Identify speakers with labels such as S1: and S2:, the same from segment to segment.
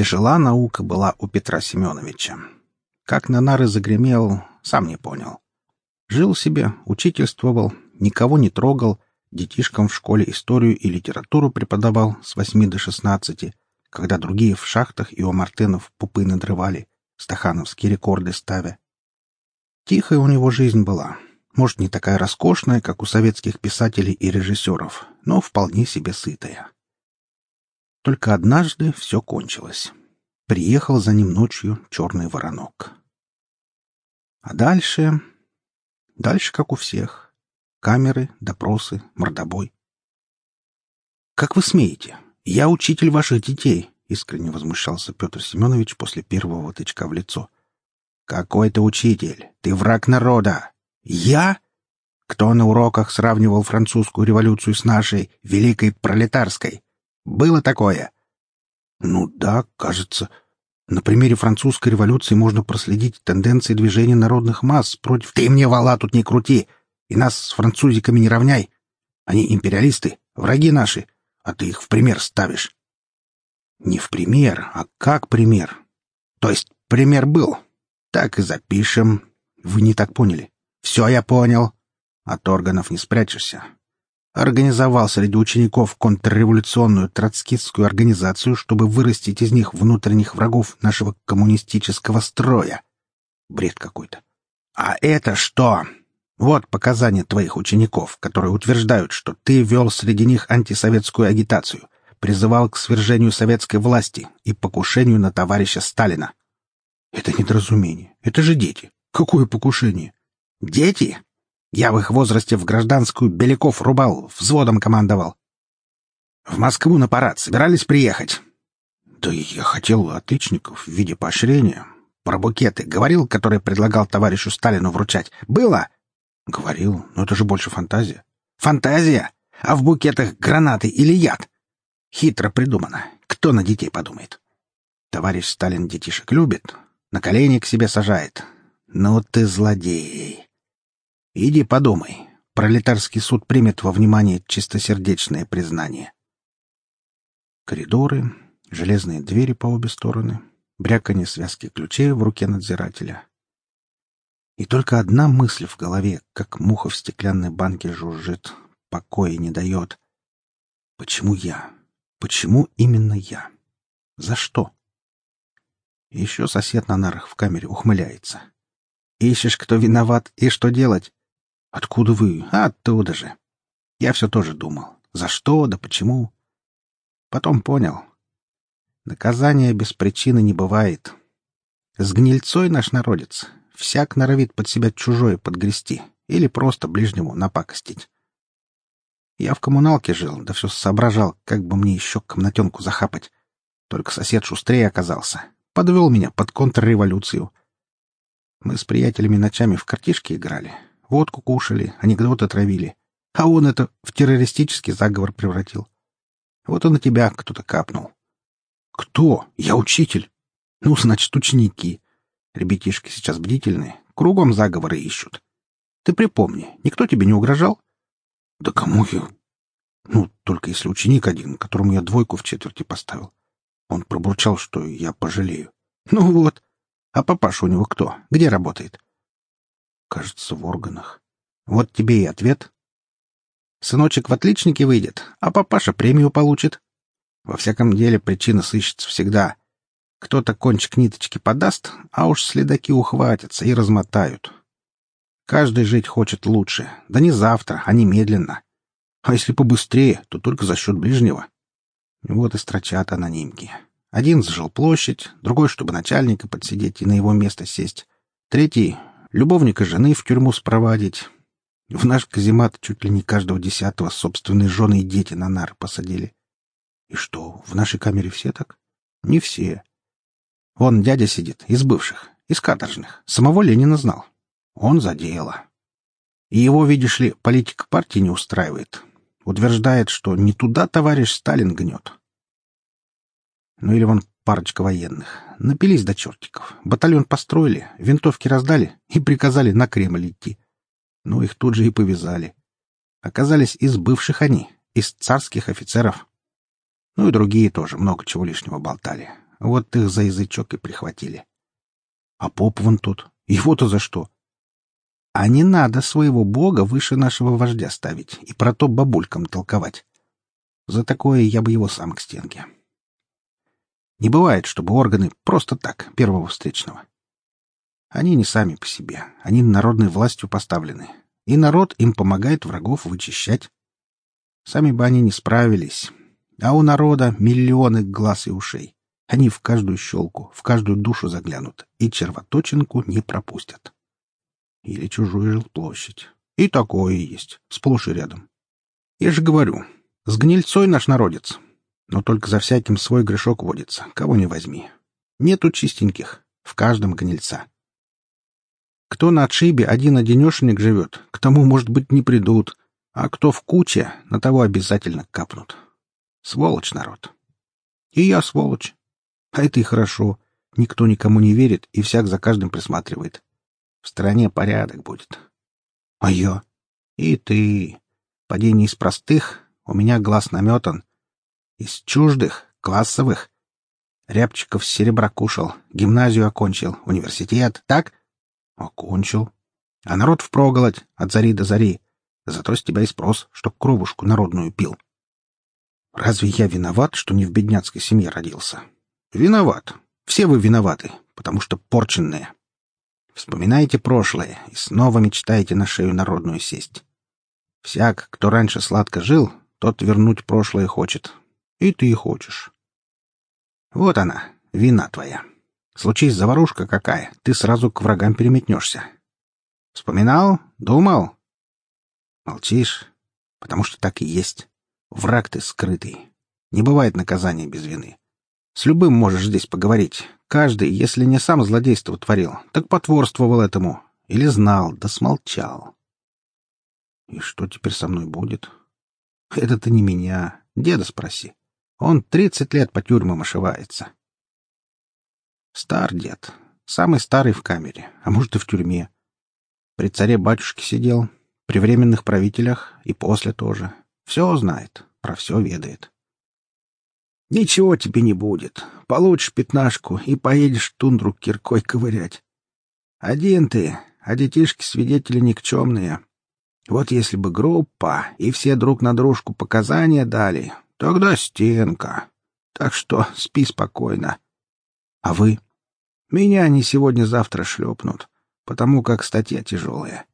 S1: Тяжела наука была у Петра Семеновича. Как на нары загремел, сам не понял. Жил себе, учительствовал, никого не трогал, детишкам в школе историю и литературу преподавал с восьми до шестнадцати, когда другие в шахтах и у Мартынов пупы надрывали, стахановские рекорды ставя. Тихая у него жизнь была. Может, не такая роскошная, как у советских писателей и режиссеров, но вполне себе сытая. Только однажды все кончилось. Приехал за ним ночью черный воронок. А дальше... Дальше, как у всех. Камеры, допросы, мордобой. «Как вы смеете? Я учитель ваших детей!» — искренне возмущался Петр Семенович после первого тычка в лицо. «Какой ты учитель? Ты враг народа! Я? Кто на уроках сравнивал французскую революцию с нашей, великой пролетарской? Было такое?» «Ну да, кажется. На примере французской революции можно проследить тенденции движения народных масс против... Ты мне вала тут не крути! И нас с французиками не равняй! Они империалисты, враги наши, а ты их в пример ставишь. Не в пример, а как пример. То есть пример был. Так и запишем. Вы не так поняли. Все я понял. От органов не спрячешься организовал среди учеников контрреволюционную троцкистскую организацию, чтобы вырастить из них внутренних врагов нашего коммунистического строя. Бред какой-то. А это что? Вот показания твоих учеников, которые утверждают, что ты вел среди них антисоветскую агитацию, призывал к свержению советской власти и покушению на товарища Сталина. Это недоразумение. Это же дети. Какое покушение? Дети? Я в их возрасте в гражданскую Беляков рубал, взводом командовал. В Москву на парад собирались приехать. Да я хотел отличников в виде поощрения. Про букеты говорил, которые предлагал товарищу Сталину вручать. Было? Говорил, но это же больше фантазия. Фантазия? А в букетах гранаты или яд? Хитро придумано. Кто на детей подумает? Товарищ Сталин детишек любит, на колени к себе сажает. Ну ты злодей. Иди подумай. Пролетарский суд примет во внимание чистосердечное признание. Коридоры, железные двери по обе стороны, бряканье связки ключей в руке надзирателя. И только одна мысль в голове, как муха в стеклянной банке жужжит, покоя не дает. Почему я? Почему именно я? За что? Еще сосед на нарах в камере ухмыляется. Ищешь, кто виноват и что делать? Откуда вы? оттуда же. Я все тоже думал. За что, да почему? Потом понял. Наказания без причины не бывает. С гнильцой наш народец. Всяк норовит под себя чужое подгрести или просто ближнему напакостить. Я в коммуналке жил, да все соображал, как бы мне еще комнатенку захапать. Только сосед шустрее оказался. Подвел меня под контрреволюцию. Мы с приятелями ночами в картишки играли. Водку кушали, анекдоты травили. А он это в террористический заговор превратил. Вот он на тебя кто-то капнул. Кто? Я учитель. Ну, значит, ученики. Ребятишки сейчас бдительные, кругом заговоры ищут. Ты припомни, никто тебе не угрожал? Да кому я? Ну, только если ученик один, которому я двойку в четверти поставил. Он пробурчал, что я пожалею. Ну вот. А папаша у него кто? Где работает? Кажется, в органах. Вот тебе и ответ. Сыночек в отличнике выйдет, а папаша премию получит. Во всяком деле причина сыщется всегда. Кто-то кончик ниточки подаст, а уж следаки ухватятся и размотают. Каждый жить хочет лучше. Да не завтра, а немедленно. А если побыстрее, то только за счет ближнего. Вот и строчат анонимки. Один сжил площадь, другой, чтобы начальника подсидеть и на его место сесть. Третий любовника жены в тюрьму спровадить. В наш каземат чуть ли не каждого десятого собственные жены и дети на нары посадили. И что, в нашей камере все так? Не все. Вон дядя сидит, из бывших, из каторжных. Самого Ленина знал. Он за дело. И его, видишь ли, политика партии не устраивает. Утверждает, что не туда товарищ Сталин гнет. Ну или вон парочка военных. Напились до чертиков. Батальон построили, винтовки раздали и приказали на Кремль идти. Ну, их тут же и повязали. Оказались из бывших они, из царских офицеров. Ну и другие тоже много чего лишнего болтали. Вот их за язычок и прихватили. А поп вон тут. Его-то за что? А не надо своего бога выше нашего вождя ставить и про то бабулькам толковать. За такое я бы его сам к стенке. Не бывает, чтобы органы просто так, первого встречного. Они не сами по себе, они народной властью поставлены, и народ им помогает врагов вычищать. Сами бы они не справились, а у народа миллионы глаз и ушей. Они в каждую щелку, в каждую душу заглянут и червоточинку не пропустят. Или чужую жилплощадь. И такое есть, сплошь и рядом. Я же говорю, с гнильцой наш народец. Но только за всяким свой грешок водится, кого не возьми. Нету чистеньких, в каждом гнильца. Кто на отшибе один-одинешенек живет, к тому, может быть, не придут, а кто в куче, на того обязательно капнут. Сволочь народ. И я сволочь. А это и хорошо. Никто никому не верит, и всяк за каждым присматривает. В стране порядок будет. А я? И ты. Поди не из простых, у меня глаз наметан. Из чуждых, классовых. Рябчиков серебра кушал, гимназию окончил, университет, так? Окончил. А народ впроголодь, от зари до зари. Зато с тебя и спрос, чтоб кровушку народную пил. Разве я виноват, что не в бедняцкой семье родился? Виноват. Все вы виноваты, потому что порченные. Вспоминаете прошлое и снова мечтаете на шею народную сесть. Всяк, кто раньше сладко жил, тот вернуть прошлое хочет. И ты хочешь. Вот она, вина твоя. Случись заварушка какая, ты сразу к врагам переметнешься. Вспоминал? Думал? Молчишь, потому что так и есть. Враг ты скрытый. Не бывает наказания без вины. С любым можешь здесь поговорить. Каждый, если не сам злодейство творил, так потворствовал этому. Или знал, да смолчал. И что теперь со мной будет? Это-то не меня. Деда спроси. Он тридцать лет по тюрьмам ошивается. Стар дед. Самый старый в камере, а может и в тюрьме. При царе-батюшке сидел, при временных правителях и после тоже. Все знает, про все ведает. Ничего тебе не будет. Получишь пятнашку и поедешь тундру киркой ковырять. Один ты, а детишки-свидетели никчемные. Вот если бы группа и все друг на дружку показания дали, тогда стенка. Так что спи спокойно. А вы? Меня они сегодня-завтра шлепнут, потому как статья тяжелая.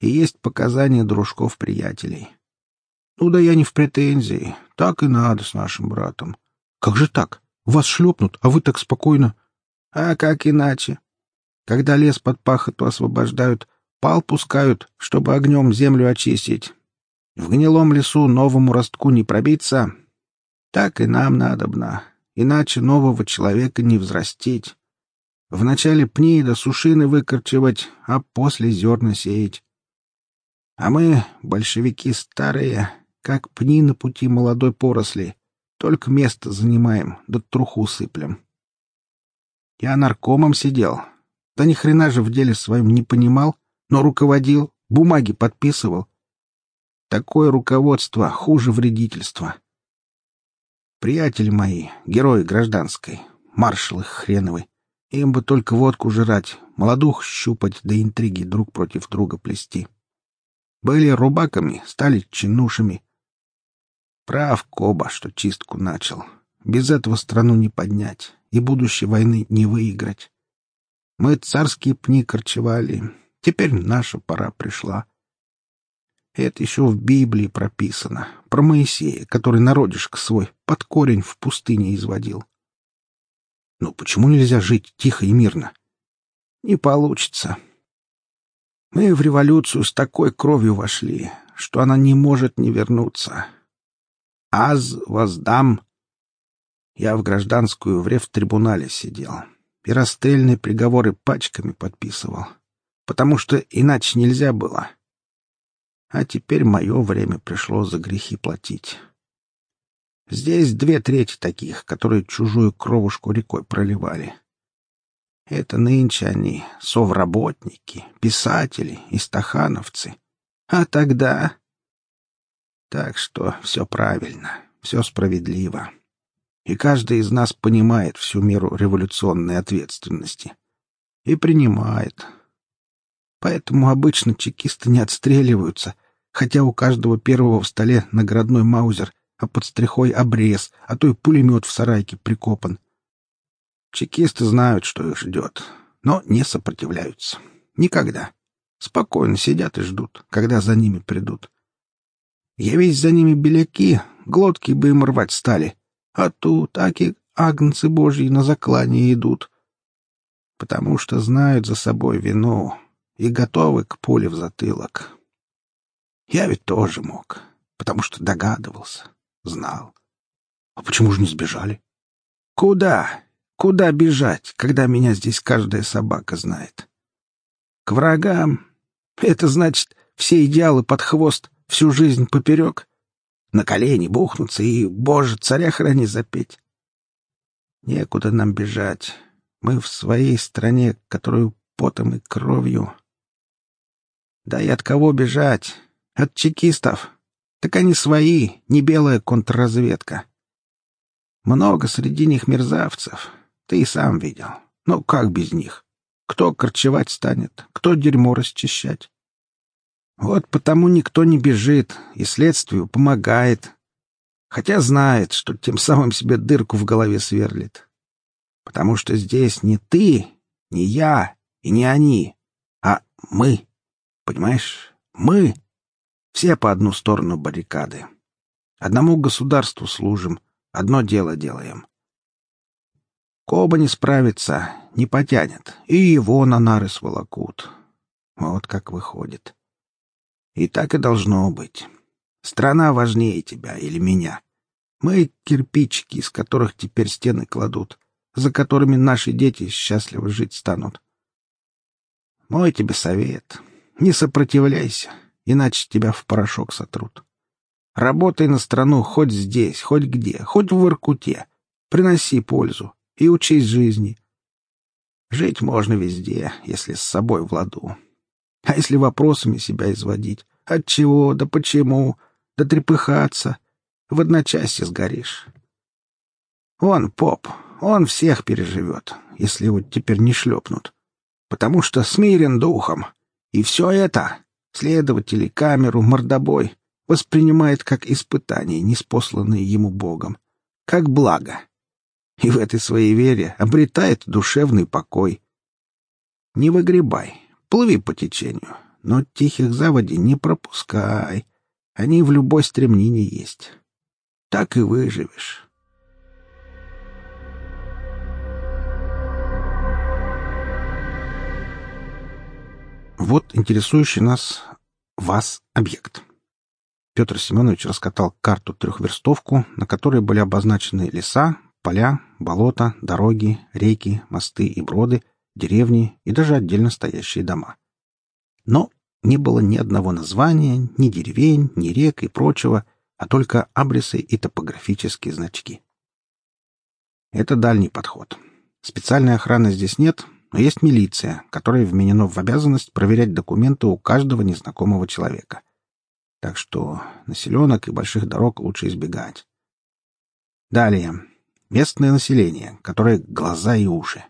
S1: И есть показания дружков-приятелей. Ну да я не в претензии. Так и надо с нашим братом. Как же так? Вас шлепнут, а вы так спокойно. А как иначе? Когда лес под пахоту освобождают, пал пускают, чтобы огнем землю очистить. В гнилом лесу новому ростку не пробиться. Так и нам надобно, иначе нового человека не взрастить. Вначале пни до сушины выкорчевать, а после зерна сеять. А мы, большевики старые, как пни на пути молодой поросли, только место занимаем, да труху сыплем. Я наркомом сидел. Да ни хрена же в деле своем не понимал, но руководил, бумаги подписывал. Такое руководство хуже вредительства. Приятели мои, герои гражданской, маршалы хреновы, им бы только водку жрать, молодух щупать да интриги друг против друга плести. Были рубаками, стали чинушами, Прав Коба, что чистку начал. Без этого страну не поднять и будущей войны не выиграть. Мы царские пни корчевали. Теперь наша пора пришла. Это еще в Библии прописано. Про Моисея, который народишко свой под корень в пустыне изводил. Ну почему нельзя жить тихо и мирно? Не получится. Мы в революцию с такой кровью вошли, что она не может не вернуться. Аз воздам. Я в гражданскую в рефтрибунале сидел и расстрельные приговоры пачками подписывал, потому что иначе нельзя было. А теперь мое время пришло за грехи платить. Здесь две трети таких, которые чужую кровушку рекой проливали. Это нынче они совработники, писатели и стахановцы. А тогда так что все правильно, все справедливо. и каждый из нас понимает всю меру революционной ответственности. И принимает. Поэтому обычно чекисты не отстреливаются, хотя у каждого первого в столе наградной маузер, а под стрихой обрез, а то и пулемет в сарайке прикопан. Чекисты знают, что их ждет, но не сопротивляются. Никогда. Спокойно сидят и ждут, когда за ними придут. Явись за ними беляки, глотки бы им рвать стали. А тут аки агнцы божьи на заклание идут. Потому что знают за собой вину и готовы к пуле в затылок. Я ведь тоже мог, потому что догадывался, знал. А почему же не сбежали? Куда? Куда бежать, когда меня здесь каждая собака знает? К врагам. Это значит, все идеалы под хвост, всю жизнь поперек. На колени бухнуться и, боже, царя храни запеть. Некуда нам бежать. Мы в своей стране, которую потом и кровью. Да и от кого бежать? От чекистов. Так они свои, не белая контрразведка. Много среди них мерзавцев. Ты и сам видел. Ну, как без них? Кто корчевать станет? Кто дерьмо расчищать? Вот потому никто не бежит и следствию помогает. Хотя знает, что тем самым себе дырку в голове сверлит. Потому что здесь не ты, не я и не они, а мы. Понимаешь? Мы. Все по одну сторону баррикады. Одному государству служим, одно дело делаем. Коба не справится, не потянет, и его на нары сволокут. Вот как выходит. И так и должно быть. Страна важнее тебя или меня. Мы — кирпичики, из которых теперь стены кладут, за которыми наши дети счастливо жить станут. Мой тебе совет. Не сопротивляйся, иначе тебя в порошок сотрут. Работай на страну хоть здесь, хоть где, хоть в Иркуте. Приноси пользу и учись жизни. Жить можно везде, если с собой в ладу. А если вопросами себя изводить? От чего, да почему, да трепыхаться? В одночасье сгоришь. Он поп, он всех переживет, если его теперь не шлепнут. Потому что смирен духом. И все это, следователи, камеру, мордобой, воспринимает как испытание, неспосланное ему Богом, как благо и в этой своей вере обретает душевный покой. Не выгребай, плыви по течению, но тихих заводей не пропускай. Они в любой стремнине есть. Так и выживешь. Вот интересующий нас вас объект. Петр Семенович раскатал карту-трехверстовку, на которой были обозначены леса, Поля, болота, дороги, реки, мосты и броды, деревни и даже отдельно стоящие дома. Но не было ни одного названия, ни деревень, ни рек и прочего, а только абрисы и топографические значки. Это дальний подход. Специальной охраны здесь нет, но есть милиция, которая вменена в обязанность проверять документы у каждого незнакомого человека. Так что населенок и больших дорог лучше избегать. Далее. Местное население, которое глаза и уши.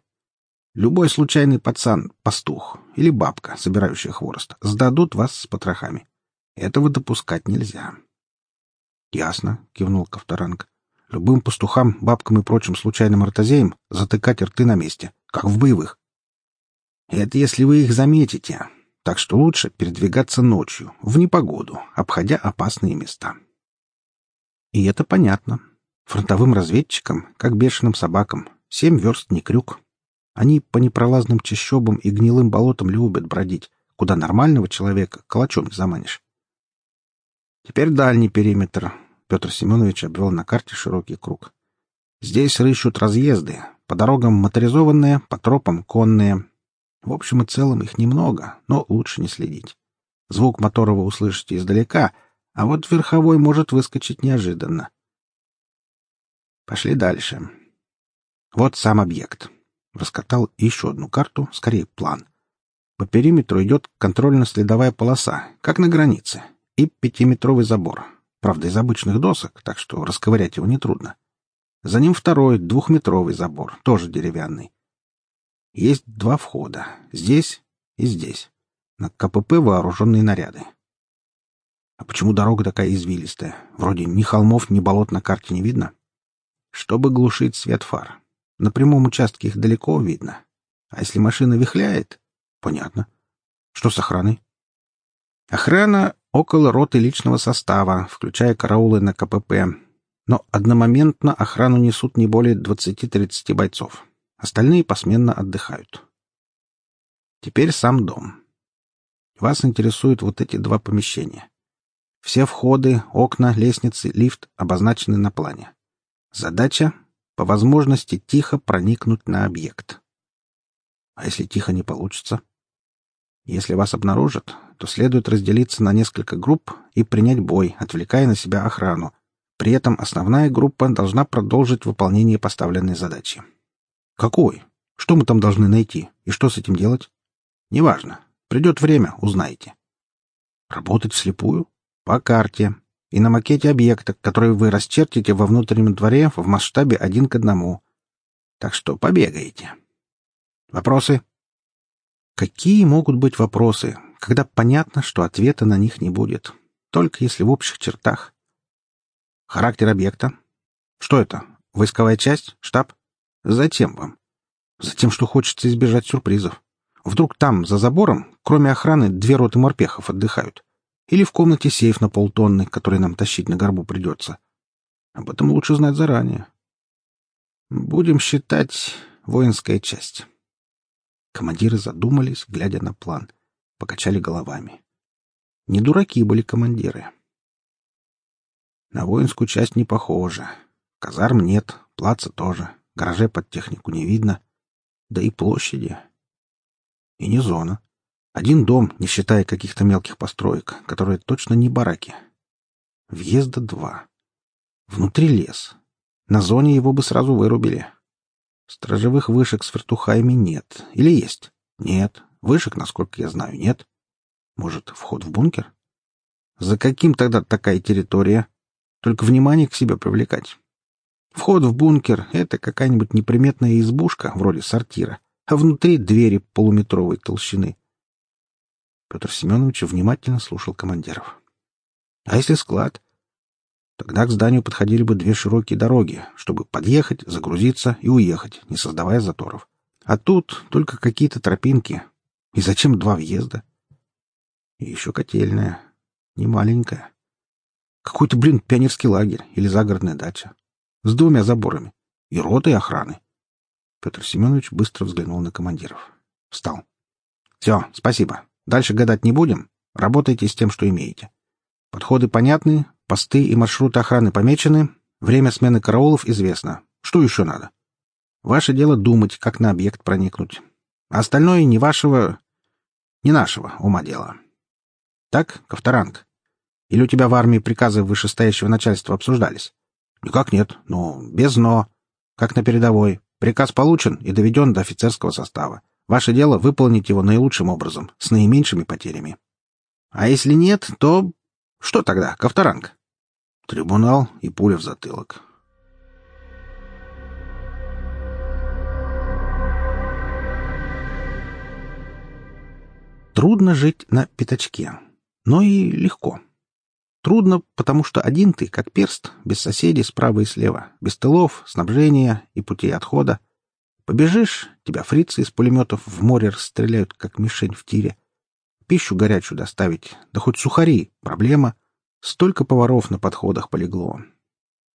S1: Любой случайный пацан, пастух или бабка, собирающая хворост, сдадут вас с потрохами. Этого допускать нельзя. — Ясно, — кивнул Ковторанг. — Любым пастухам, бабкам и прочим случайным артазеям затыкать рты на месте, как в боевых. Это если вы их заметите, так что лучше передвигаться ночью, в непогоду, обходя опасные места. И это понятно. Фронтовым разведчикам, как бешеным собакам, семь верст не крюк. Они по непролазным чащобам и гнилым болотам любят бродить, куда нормального человека калачом не заманишь. Теперь дальний периметр. Петр Семенович обвел на карте широкий круг. Здесь рыщут разъезды. По дорогам моторизованные, по тропам конные. В общем и целом их немного, но лучше не следить. Звук мотора вы услышите издалека, а вот верховой может выскочить неожиданно. Пошли дальше. Вот сам объект. Раскатал еще одну карту, скорее план. По периметру идет контрольно-следовая полоса, как на границе, и пятиметровый забор. Правда, из обычных досок, так что расковырять его нетрудно. За ним второй, двухметровый забор, тоже деревянный. Есть два входа. Здесь и здесь. На КПП вооруженные наряды. А почему дорога такая извилистая? Вроде ни холмов, ни болот на карте не видно. Чтобы глушить свет фар. На прямом участке их далеко видно. А если машина вихляет? Понятно. Что с охраной? Охрана около роты личного состава, включая караулы на КПП. Но одномоментно охрану несут не более 20-30 бойцов. Остальные посменно отдыхают. Теперь сам дом. Вас интересуют вот эти два помещения. Все входы, окна, лестницы, лифт обозначены на плане. Задача — по возможности тихо проникнуть на объект. А если тихо не получится? Если вас обнаружат, то следует разделиться на несколько групп и принять бой, отвлекая на себя охрану. При этом основная группа должна продолжить выполнение поставленной задачи. Какой? Что мы там должны найти? И что с этим делать? Неважно. Придет время, узнаете. Работать вслепую? По карте. И на макете объекта, который вы расчертите во внутреннем дворе в масштабе один к одному. Так что побегаете. Вопросы? Какие могут быть вопросы, когда понятно, что ответа на них не будет? Только если в общих чертах. Характер объекта. Что это? Войсковая часть? Штаб? Зачем вам? Затем, что хочется избежать сюрпризов. Вдруг там, за забором, кроме охраны, две роты морпехов отдыхают. Или в комнате сейф на полтонны, который нам тащить на горбу придется. Об этом лучше знать заранее. Будем считать воинская часть. Командиры задумались, глядя на план. Покачали головами. Не дураки были командиры. На воинскую часть не похоже. Казарм нет, плаца тоже. Гаражей под технику не видно. Да и площади. И не зона. Один дом, не считая каких-то мелких построек, которые точно не бараки. Въезда два. Внутри лес. На зоне его бы сразу вырубили. Стражевых вышек с вертухаями нет. Или есть? Нет. Вышек, насколько я знаю, нет. Может, вход в бункер? За каким тогда такая территория? Только внимание к себе привлекать. Вход в бункер — это какая-нибудь неприметная избушка, вроде сортира, а внутри двери полуметровой толщины. Петр Семенович внимательно слушал командиров. А если склад? Тогда к зданию подходили бы две широкие дороги, чтобы подъехать, загрузиться и уехать, не создавая заторов. А тут только какие-то тропинки. И зачем два въезда? И еще котельная. Не маленькая. Какой-то, блин, пионерский лагерь или загородная дача. С двумя заборами. И ротой охраны. Петр Семенович быстро взглянул на командиров. Встал. «Все, спасибо. Дальше гадать не будем. Работайте с тем, что имеете. Подходы понятны, посты и маршруты охраны помечены, время смены караулов известно. Что еще надо? Ваше дело думать, как на объект проникнуть. А остальное не вашего... не нашего ума дело. Так, Ковторанг? Или у тебя в армии приказы вышестоящего начальства обсуждались? Никак нет, но без «но». Как на передовой. Приказ получен и доведен до офицерского состава. Ваше дело выполнить его наилучшим образом, с наименьшими потерями. А если нет, то... Что тогда, Ковторанг? Трибунал и пуля в затылок. Трудно жить на пятачке, но и легко. Трудно, потому что один ты, как перст, без соседей справа и слева, без тылов, снабжения и путей отхода. Побежишь, тебя фрицы из пулеметов в море расстреляют, как мишень в тире. Пищу горячую доставить, да хоть сухари, проблема. Столько поваров на подходах полегло.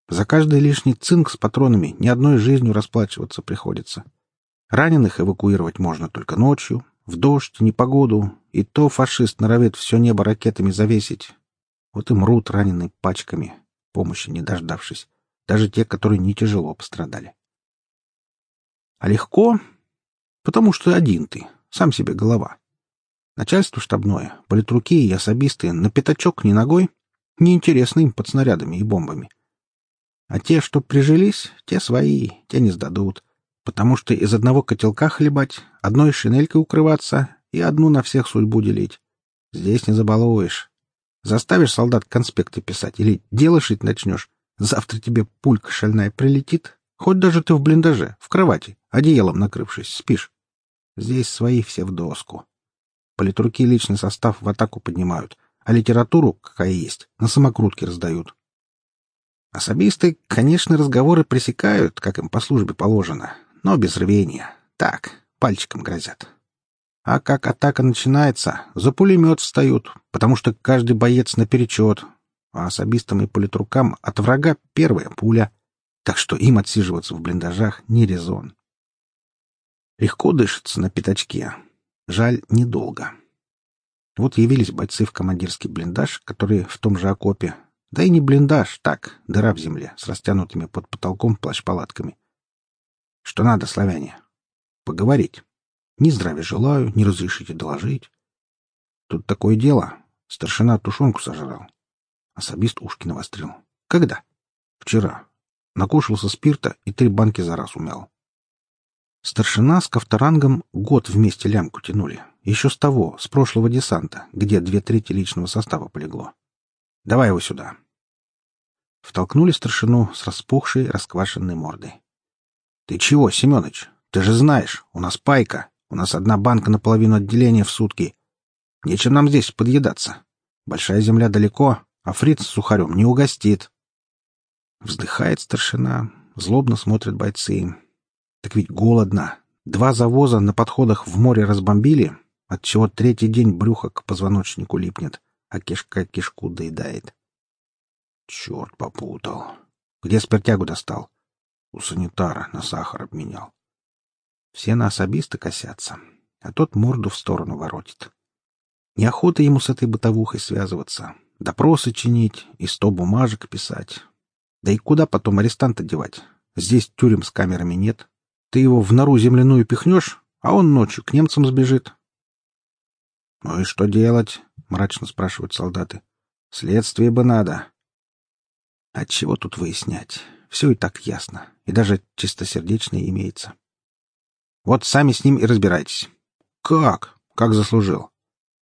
S1: За каждый лишний цинк с патронами ни одной жизнью расплачиваться приходится. Раненых эвакуировать можно только ночью, в дождь, непогоду, и то фашист норовит все небо ракетами завесить, вот и мрут раненые пачками, помощи не дождавшись, даже те, которые не тяжело пострадали. А легко, потому что один ты, сам себе голова. Начальство штабное, политруки и особисты на пятачок ни ногой, неинтересно им под снарядами и бомбами. А те, что прижились, те свои, те не сдадут, потому что из одного котелка хлебать, одной шинелькой укрываться и одну на всех судьбу делить. Здесь не забалуешь. Заставишь солдат конспекты писать или дело шить начнешь, завтра тебе пулька шальная прилетит, Хоть даже ты в блиндаже, в кровати, одеялом накрывшись, спишь. Здесь свои все в доску. Политруки личный состав в атаку поднимают, а литературу, какая есть, на самокрутке раздают. Особисты, конечно, разговоры пресекают, как им по службе положено, но без рвения. Так, пальчиком грозят. А как атака начинается, за пулемет встают, потому что каждый боец наперечет, а особистам и политрукам от врага первая пуля, так что им отсиживаться в блиндажах не резон. Легко дышится на пятачке. Жаль, недолго. Вот явились бойцы в командирский блиндаж, который в том же окопе, да и не блиндаж, так, дыра в земле, с растянутыми под потолком плащ-палатками. Что надо, славяне? Поговорить. Ни здравия желаю, не разрешите доложить. Тут такое дело. Старшина тушенку сожрал. Особист ушки навострил. Когда? Вчера. Накушался спирта и три банки за раз умял. Старшина с Ковторангом год вместе лямку тянули. Еще с того, с прошлого десанта, где две трети личного состава полегло. Давай его сюда. Втолкнули старшину с распухшей, расквашенной мордой. — Ты чего, Семенович? Ты же знаешь, у нас пайка. У нас одна банка на половину отделения в сутки. Нечем нам здесь подъедаться. Большая земля далеко, а фриц с сухарем не угостит. Вздыхает старшина, злобно смотрят бойцы. Так ведь голодно. Два завоза на подходах в море разбомбили, отчего третий день брюхо к позвоночнику липнет, а кишка кишку доедает. Черт попутал. Где спиртягу достал? У санитара на сахар обменял. Все на особисто косятся, а тот морду в сторону воротит. Неохота ему с этой бытовухой связываться, допросы чинить и сто бумажек писать. Да и куда потом арестанта девать? Здесь тюрем с камерами нет. Ты его в нору земляную пихнешь, а он ночью к немцам сбежит. — Ну и что делать? — мрачно спрашивают солдаты. — Следствие бы надо. Отчего тут выяснять? Все и так ясно, и даже чистосердечное имеется. Вот сами с ним и разбирайтесь. Как? Как заслужил?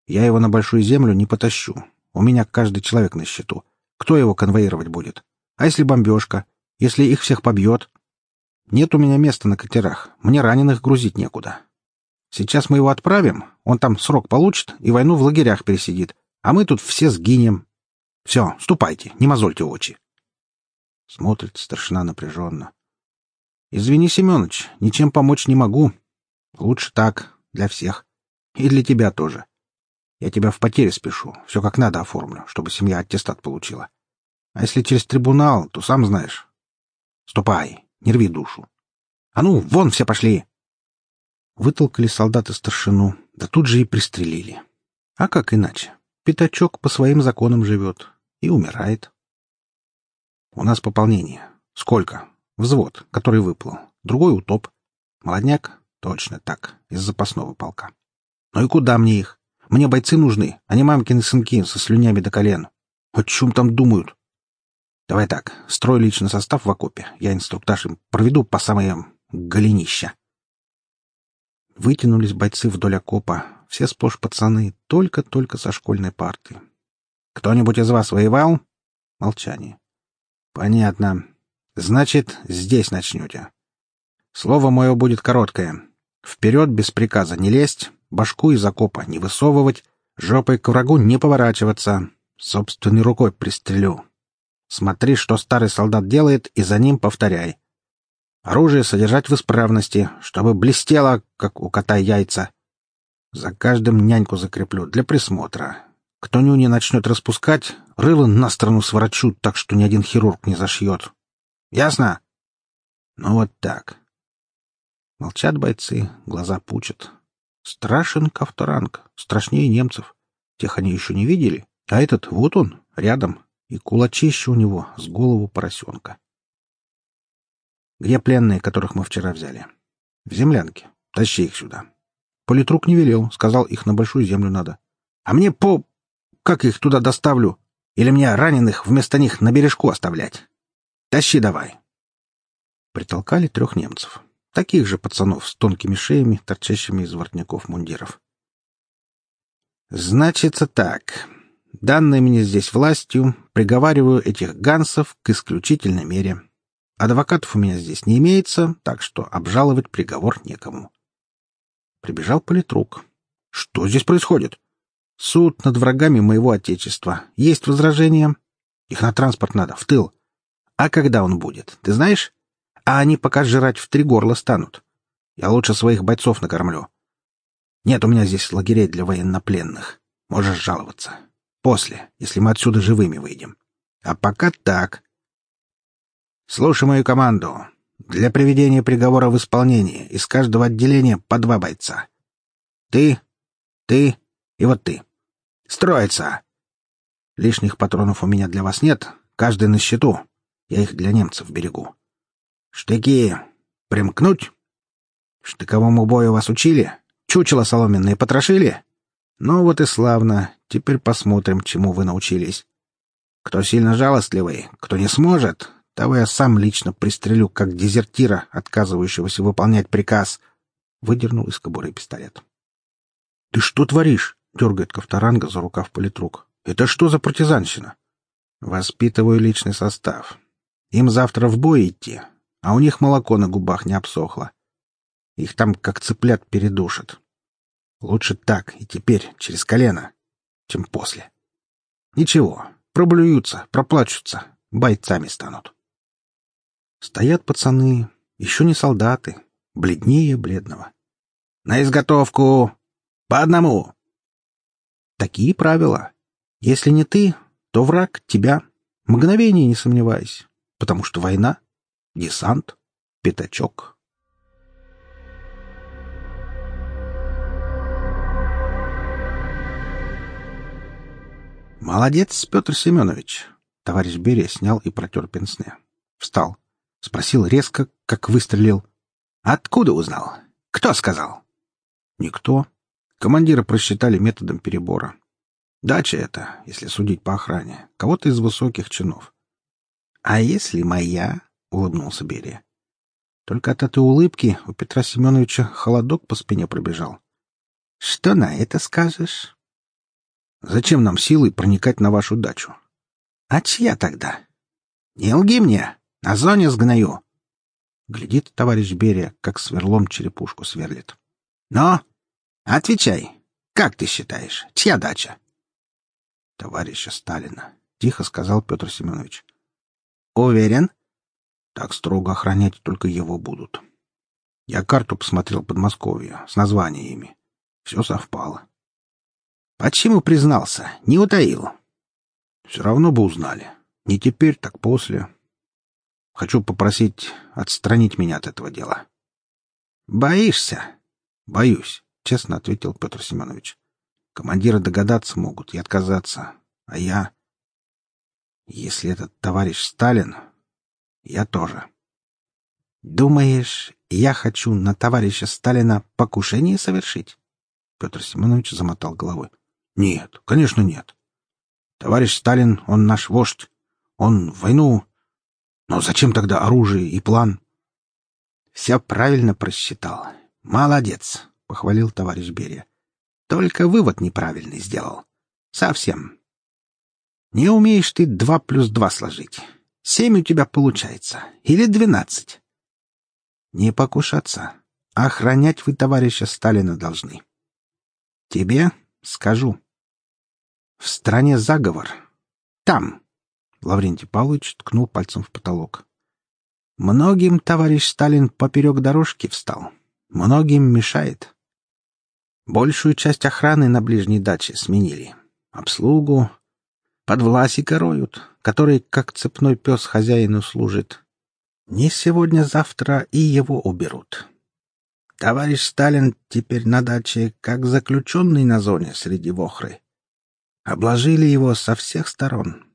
S1: Я его на большую землю не потащу. У меня каждый человек на счету. Кто его конвоировать будет? А если бомбежка? Если их всех побьет? Нет у меня места на катерах. Мне раненых грузить некуда. Сейчас мы его отправим, он там срок получит и войну в лагерях пересидит, а мы тут все сгинем. Все, ступайте, не мозольте очи. Смотрит старшина напряженно. Извини, Семенович, ничем помочь не могу. Лучше так, для всех. И для тебя тоже. Я тебя в потере спешу, все как надо оформлю, чтобы семья аттестат получила. А если через трибунал, то сам знаешь. Ступай, не рви душу. А ну, вон все пошли! Вытолкали солдаты старшину, да тут же и пристрелили. А как иначе? Пятачок по своим законам живет и умирает. У нас пополнение. Сколько? Взвод, который выплыл. Другой утоп. Молодняк? Точно так, из запасного полка. Ну и куда мне их? Мне бойцы нужны, а не мамкины сынки со слюнями до колен. О чем там думают? Давай так, строй личный состав в окопе. Я инструктаж им проведу по самое голенища. Вытянулись бойцы вдоль окопа, все сплошь пацаны, только-только со школьной парты. Кто-нибудь из вас воевал? Молчание. Понятно. Значит, здесь начнете. Слово мое будет короткое. Вперед без приказа не лезть, башку из окопа не высовывать, жопой к врагу не поворачиваться. Собственной рукой пристрелю. Смотри, что старый солдат делает, и за ним повторяй. Оружие содержать в исправности, чтобы блестело, как у кота яйца. За каждым няньку закреплю для присмотра. Кто нюни начнет распускать, рыло на сторону сворачу, так что ни один хирург не зашьет. Ясно? Ну вот так. Молчат бойцы, глаза пучат. Страшен Ковторанг, страшнее немцев. Тех они еще не видели, а этот вот он, рядом, и кулачище у него с голову поросенка. Где пленные, которых мы вчера взяли? В землянке. Тащи их сюда. Политрук не велел, сказал, их на большую землю надо. А мне по... Как их туда доставлю? Или мне раненых вместо них на бережку оставлять? Тащи давай. Притолкали трех немцев. Таких же пацанов с тонкими шеями, торчащими из воротников мундиров. Значится так. Данной мне здесь властью приговариваю этих гансов к исключительной мере. Адвокатов у меня здесь не имеется, так что обжаловать приговор некому. Прибежал политрук. Что здесь происходит? Суд над врагами моего отечества. Есть возражения? Их на транспорт надо, в тыл. А когда он будет, ты знаешь? А они пока жрать в три горла станут. Я лучше своих бойцов накормлю. Нет у меня здесь лагерей для военнопленных. Можешь жаловаться. После, если мы отсюда живыми выйдем. А пока так. Слушай мою команду. Для приведения приговора в исполнение из каждого отделения по два бойца. Ты, ты и вот ты. Строится. Лишних патронов у меня для вас нет. Каждый на счету. Я их для немцев берегу. Штыки примкнуть? Штыковому бою вас учили? Чучело соломенные потрошили? Ну вот и славно. Теперь посмотрим, чему вы научились. Кто сильно жалостливый, кто не сможет, того я сам лично пристрелю, как дезертира, отказывающегося выполнять приказ. Выдернул из кобуры пистолет. — Ты что творишь? — дергает Ковторанга за рукав политрук. — Это что за партизанщина? — Воспитываю личный состав. Им завтра в бой идти, а у них молоко на губах не обсохло. Их там как цыплят передушат. Лучше так и теперь, через колено, чем после. Ничего, проблюются, проплачутся, бойцами станут. Стоят пацаны, еще не солдаты, бледнее бледного. «На изготовку! По одному!» Такие правила. Если не ты, то враг тебя. Мгновение не сомневайся, потому что война, десант, пятачок. «Молодец, Петр Семенович!» Товарищ Берия снял и протер пенсне. Встал. Спросил резко, как выстрелил. «Откуда узнал? Кто сказал?» «Никто. Командира просчитали методом перебора. Дача это, если судить по охране, кого-то из высоких чинов». «А если моя?» — улыбнулся Берия. Только от этой улыбки у Петра Семеновича холодок по спине пробежал. «Что на это скажешь?» Зачем нам силой проникать на вашу дачу? А чья тогда? Не лги мне, на зоне сгною. Глядит товарищ Берия, как сверлом черепушку сверлит. Но отвечай, как ты считаешь, чья дача? Товарища Сталина, тихо сказал Петр Семенович. Уверен? Так строго охранять только его будут. Я карту посмотрел Подмосковья с названиями. Все совпало. Почему признался? Не утаил. Все равно бы узнали. Не теперь, так после. Хочу попросить отстранить меня от этого дела. Боишься? Боюсь, честно ответил Петр Семенович. Командиры догадаться могут и отказаться. А я... Если этот товарищ Сталин, я тоже. Думаешь, я хочу на товарища Сталина покушение совершить? Петр Семенович замотал головой. Нет, конечно, нет. Товарищ Сталин, он наш вождь. Он в войну. Но зачем тогда оружие и план? Все правильно просчитал. Молодец, похвалил товарищ Берия. Только вывод неправильный сделал. Совсем. Не умеешь ты два плюс два сложить. Семь у тебя получается. Или двенадцать. Не покушаться. Охранять вы товарища Сталина должны. Тебе Скажу. В стране заговор. Там. Лаврентий Павлович ткнул пальцем в потолок. Многим товарищ Сталин поперек дорожки встал. Многим мешает. Большую часть охраны на ближней даче сменили. Обслугу. Под власика роют, который, как цепной пес, хозяину служит. Не сегодня-завтра и его уберут. Товарищ Сталин теперь на даче как заключенный на зоне среди вохры. Обложили его со всех сторон.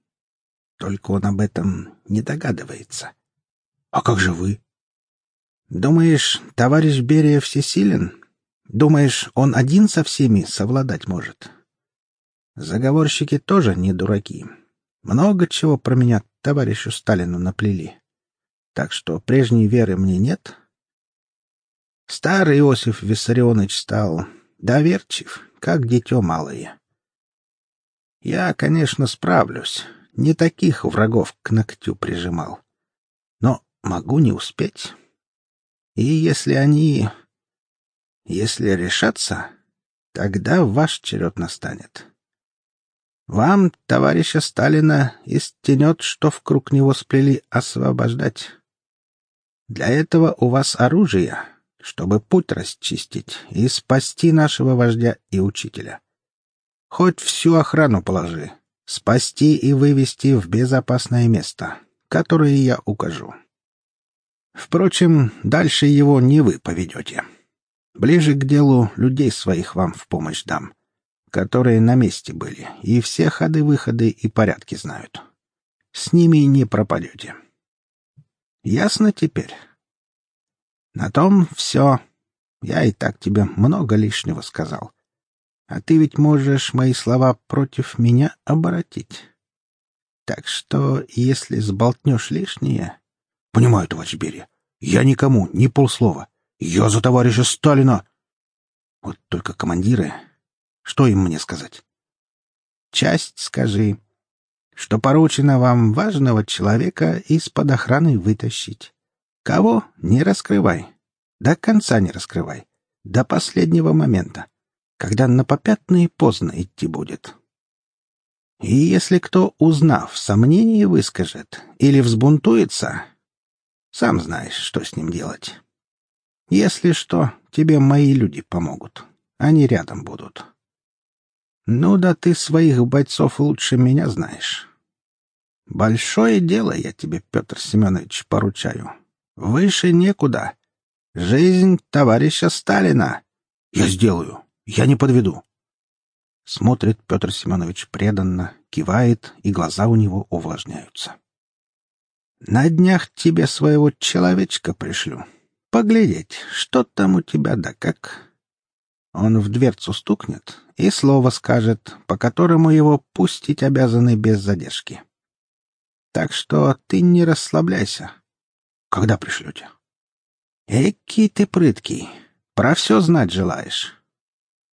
S1: Только он об этом не догадывается. А как же вы? Думаешь, товарищ Берия всесилен? Думаешь, он один со всеми совладать может? Заговорщики тоже не дураки. Много чего про меня товарищу Сталину наплели. Так что прежней веры мне нет, Старый Иосиф Виссарионович стал доверчив, как дитё малое. Я, конечно, справлюсь, не таких врагов к ногтю прижимал. Но могу не успеть. И если они... Если решатся, тогда ваш черед настанет. Вам, товарища Сталина, из тенет, что в круг него сплели, освобождать. Для этого у вас оружие, чтобы путь расчистить и спасти нашего вождя и учителя. Хоть всю охрану положи, спасти и вывести в безопасное место, которое я укажу. Впрочем, дальше его не вы поведете. Ближе к делу людей своих вам в помощь дам, которые на месте были, и все ходы-выходы и порядки знают. С ними не пропадете. Ясно теперь? На том все. Я и так тебе много лишнего сказал. А ты ведь можешь мои слова против меня оборотить. Так что, если сболтнешь лишнее...
S2: — Понимаю, товарищ Берия. Я никому, ни полслова. Я за товарища Сталина. Вот только командиры... Что им мне сказать?
S1: Часть скажи, что поручено вам важного человека из-под охраны вытащить. Кого? Не раскрывай. До конца не раскрывай. До последнего момента когда на попятные поздно идти будет. И если кто, узнав, сомнение выскажет или взбунтуется, сам знаешь, что с ним делать. Если что, тебе мои люди помогут. Они рядом будут. Ну да ты своих бойцов лучше меня знаешь. Большое дело я тебе, Петр Семенович, поручаю. Выше некуда. Жизнь товарища Сталина.
S2: Я сделаю. Я не подведу.
S1: Смотрит Петр Семенович преданно, кивает, и глаза у него увлажняются. На днях тебе своего человечка пришлю. Поглядеть, что там у тебя да как. Он в дверцу стукнет и слово скажет, по которому его пустить обязаны без задержки. Так что ты не расслабляйся.
S2: Когда пришлете?
S1: Эки ты прыткий. Про все знать желаешь.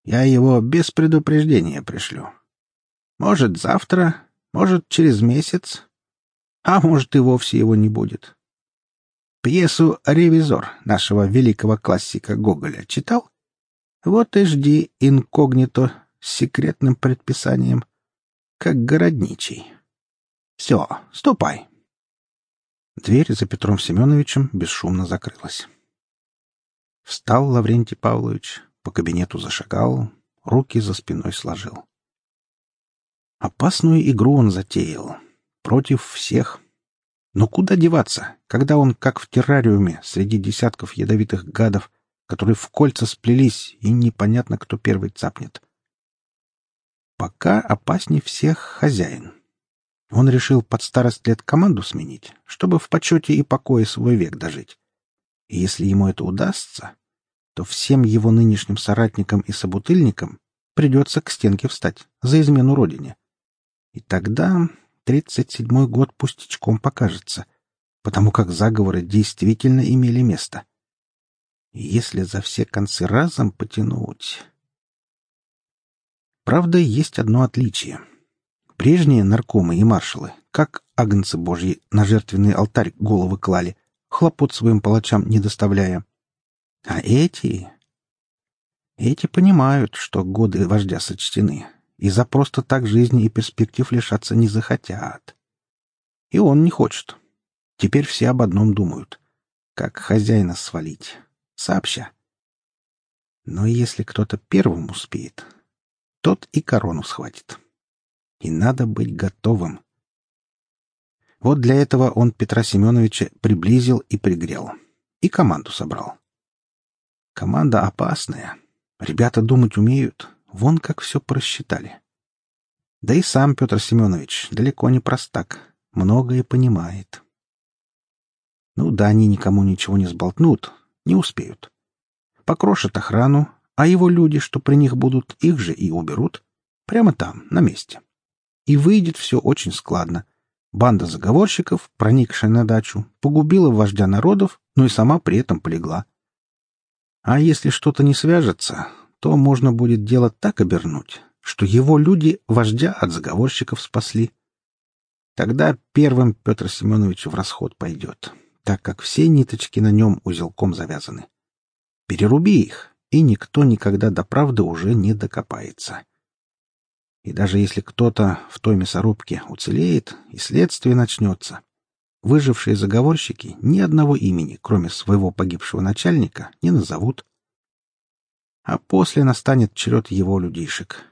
S1: Я его без предупреждения пришлю. Может, завтра, может, через месяц, а может, и вовсе его не будет. Пьесу «Ревизор» нашего великого классика Гоголя читал? Вот и жди инкогнито с секретным предписанием, как городничий. Все, ступай. Дверь за Петром Семеновичем бесшумно закрылась. Встал Лаврентий Павлович, по кабинету зашагал, руки за спиной сложил. Опасную игру он затеял. Против всех. Но куда деваться, когда он, как в террариуме, среди десятков ядовитых гадов, которые в кольца сплелись, и непонятно, кто первый цапнет. Пока опасней всех хозяин. Он решил под старость лет команду сменить, чтобы в почете и покое свой век дожить. И если ему это удастся, то всем его нынешним соратникам и собутыльникам придется к стенке встать за измену родине. И тогда тридцать седьмой год пустячком покажется, потому как заговоры действительно имели место. Если за все концы разом потянуть... Правда, есть одно отличие. Прежние наркомы и маршалы, как агнцы божьи, на жертвенный алтарь головы клали, хлопот своим палачам не доставляя, а эти... Эти понимают, что годы вождя сочтены, и за просто так жизни и перспектив лишаться не захотят. И он не хочет. Теперь все об одном думают. Как хозяина свалить. Сообща. Но если кто-то первым успеет, тот и корону схватит. И надо быть готовым. Вот для этого он Петра Семеновича приблизил и пригрел. И команду собрал. Команда опасная. Ребята думать умеют. Вон как все просчитали. Да и сам Петр Семенович далеко не простак. Многое понимает. Ну да, они никому ничего не сболтнут. Не успеют. Покрошат охрану, а его люди, что при них будут, их же и уберут. Прямо там, на месте. И выйдет все очень складно. Банда заговорщиков, проникшая на дачу, погубила вождя народов, но и сама при этом полегла. А если что-то не свяжется, то можно будет дело так обернуть, что его люди вождя от заговорщиков спасли. Тогда первым Петр Семенович в расход пойдет. Так как все ниточки на нем узелком завязаны. Переруби их, и никто никогда до правды уже не докопается. И даже если кто-то в той мясорубке уцелеет, и следствие начнется, выжившие заговорщики ни одного имени, кроме своего погибшего начальника, не назовут. А после настанет черед его людишек.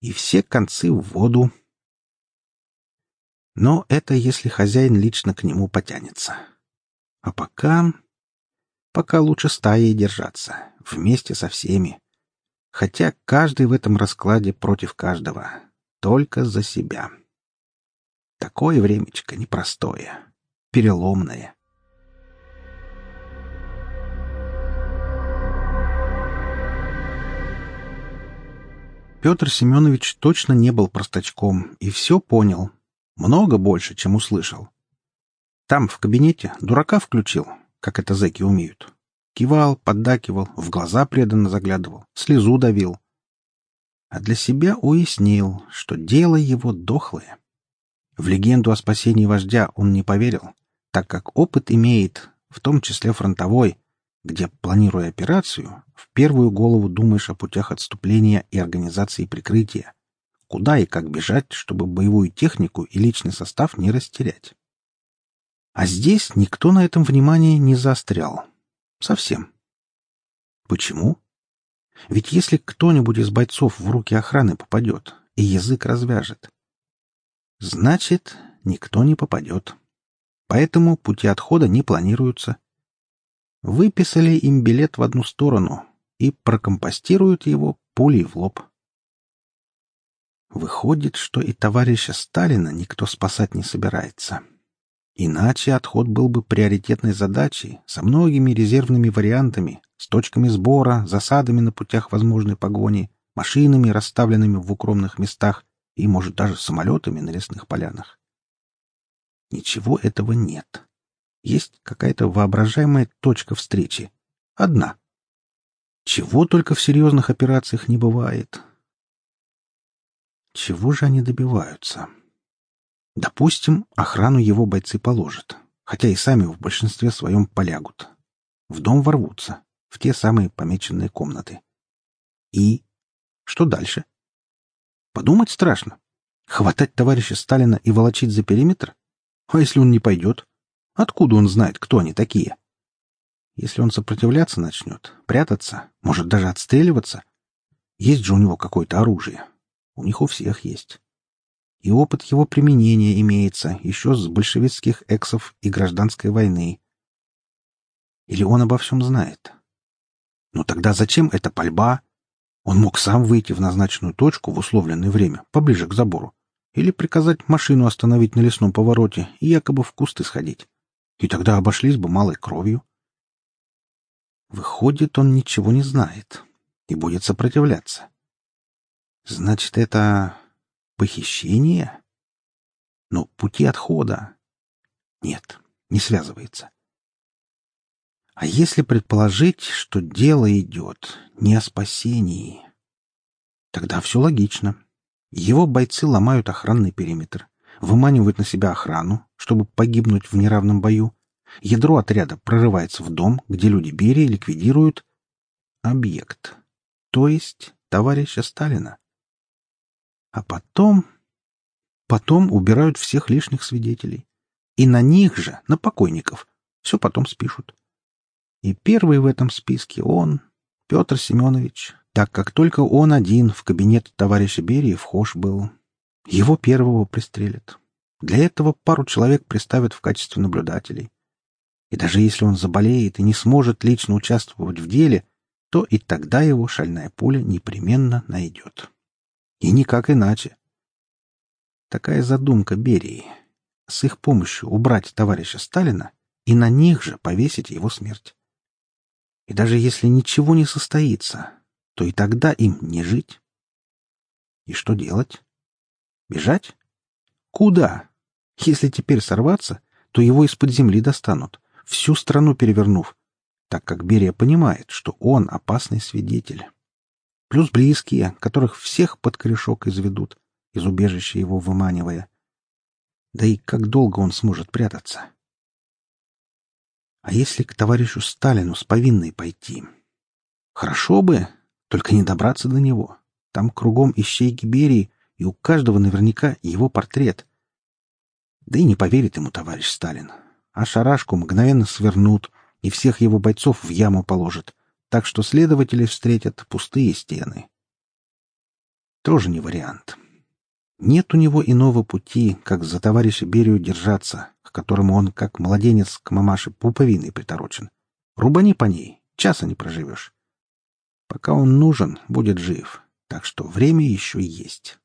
S1: И все концы в воду. Но это если хозяин лично к нему потянется. А пока... Пока лучше стаей держаться, вместе со всеми. Хотя каждый в этом раскладе против каждого. Только за себя. Такое времечко непростое, переломное. Петр Семенович точно не был простачком и все понял. Много больше, чем услышал. Там, в кабинете, дурака включил, как это зэки умеют. Кивал, поддакивал, в глаза преданно заглядывал, слезу давил. А для себя уяснил, что дело его дохлое. В легенду о спасении вождя он не поверил, так как опыт имеет, в том числе фронтовой, где, планируя операцию, в первую голову думаешь о путях отступления и организации прикрытия, куда и как бежать, чтобы боевую технику и личный состав не растерять. А здесь никто на этом внимание не заострял. Совсем. Почему? Ведь если кто-нибудь из бойцов в руки охраны попадет и язык развяжет, значит, никто не попадет. Поэтому пути отхода не планируются. Выписали им билет в одну сторону и прокомпостируют его пулей в лоб. Выходит, что и товарища Сталина никто спасать не собирается. Иначе отход был бы приоритетной задачей со многими резервными вариантами, с точками сбора, засадами на путях возможной погони, машинами, расставленными в укромных местах и, может, даже самолетами на лесных полянах. Ничего этого нет. Есть какая-то воображаемая точка встречи. Одна. Чего только в серьезных операциях не бывает. Чего же они добиваются? Допустим, охрану его бойцы положат, хотя и сами в большинстве своем полягут. В дом ворвутся, в те самые помеченные комнаты. И что дальше? Подумать страшно. Хватать товарища Сталина и волочить за периметр? А если он не пойдет? Откуда он знает, кто они такие? Если он сопротивляться начнет, прятаться, может даже отстреливаться, есть же у него какое-то оружие. У них у всех есть и опыт его применения имеется еще с большевистских эксов и гражданской войны. Или он обо всем знает? Но тогда зачем эта пальба? Он мог сам выйти в назначенную точку в условленное время, поближе к забору, или приказать машину остановить на лесном повороте и якобы в кусты сходить. И тогда обошлись бы малой кровью. Выходит, он ничего не знает и будет сопротивляться. Значит, это Похищение? Но пути отхода? Нет, не связывается. А если предположить, что дело идет не о спасении? Тогда все логично. Его бойцы ломают охранный периметр, выманивают на себя охрану, чтобы погибнуть в неравном бою. Ядро отряда прорывается в дом, где люди Берии ликвидируют объект, то есть товарища Сталина. А потом... Потом убирают всех лишних свидетелей. И на них же, на покойников, все потом спишут. И первый в этом списке он, Петр Семенович, так как только он один в кабинет товарища Берии вхож был. Его первого пристрелят. Для этого пару человек приставят в качестве наблюдателей. И даже если он заболеет и не сможет лично участвовать в деле, то и тогда его шальная пуля непременно найдет. И никак иначе. Такая задумка Берии. С их помощью убрать товарища Сталина и на них же повесить его смерть. И даже если ничего не состоится, то и тогда им не жить. И что делать? Бежать? Куда? Если теперь сорваться, то его из-под земли достанут, всю страну перевернув, так как Берия понимает, что он опасный свидетель плюс близкие, которых всех под корешок изведут, из убежища его выманивая. Да и как долго он сможет прятаться? А если к товарищу Сталину с повинной пойти? Хорошо бы, только не добраться до него. Там кругом ищейки Берии, и у каждого наверняка его портрет. Да и не поверит ему товарищ Сталин. А шарашку мгновенно свернут, и всех его бойцов в яму положат, так что следователи встретят пустые стены. Тоже не вариант. Нет у него иного пути, как за товарища Берию держаться, к которому он, как младенец к мамаше, пуповиной приторочен. Рубани по ней, часа не проживешь. Пока он нужен, будет жив, так что время еще есть.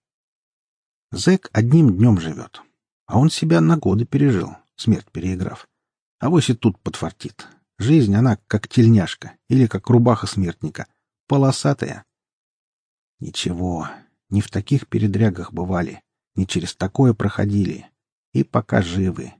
S1: Зэк одним днем живет, а он себя на годы пережил, смерть переиграв. А вось и тут подфартит. Жизнь, она как тельняшка или как рубаха смертника, полосатая. Ничего, не в таких передрягах бывали, не через такое проходили. И пока живы.